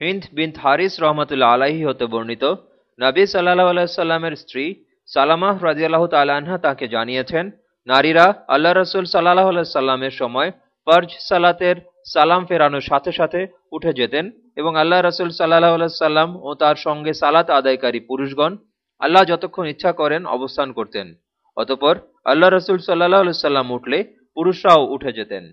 হিন্দ বিন হারিস রহমতুল্লা আলাহি হতে বর্ণিত, নবী সাল্লাহ আলাইসাল্লামের স্ত্রী সালামাহ রাজিয়াল্লাহ তালাহা তাকে জানিয়েছেন, নারীরা আল্লাহ রসুল সাল্লাহ আলাইসাল্লামের সময় ফর্জ সালাতের সালাম ফেরানোর সাথে সাথে উঠে যেতেন এবং আল্লাহ রসুল সাল্লাহ সাল্লাম ও তার সঙ্গে সালাত আদায়কারী পুরুষগণ আল্লাহ যতক্ষণ ইচ্ছা করেন অবস্থান করতেন। অতপর আল্লাহ রসুল সাল্লাহ সাল্লাম উঠলে পুরুষরাও উঠে যেতেন।